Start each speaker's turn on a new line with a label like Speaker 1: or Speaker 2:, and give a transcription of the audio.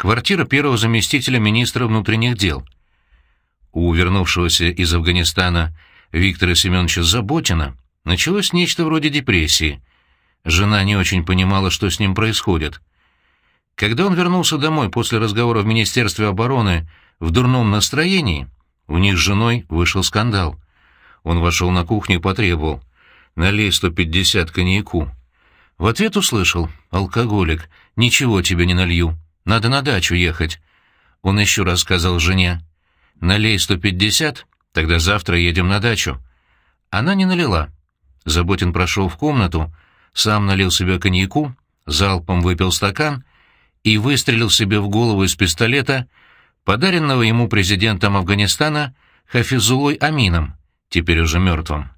Speaker 1: квартира первого заместителя министра внутренних дел. У вернувшегося из Афганистана Виктора Семеновича Заботина началось нечто вроде депрессии. Жена не очень понимала, что с ним происходит. Когда он вернулся домой после разговора в Министерстве обороны в дурном настроении, у них с женой вышел скандал. Он вошел на кухню и потребовал «Налей 150 коньяку». В ответ услышал «Алкоголик, ничего тебе не налью, надо на дачу ехать». Он еще раз сказал жене «Налей 150, тогда завтра едем на дачу». Она не налила. Заботин прошел в комнату, сам налил себе коньяку, залпом выпил стакан и выстрелил себе в голову из пистолета, подаренного ему президентом Афганистана Хафизулой Амином, теперь уже мертвым.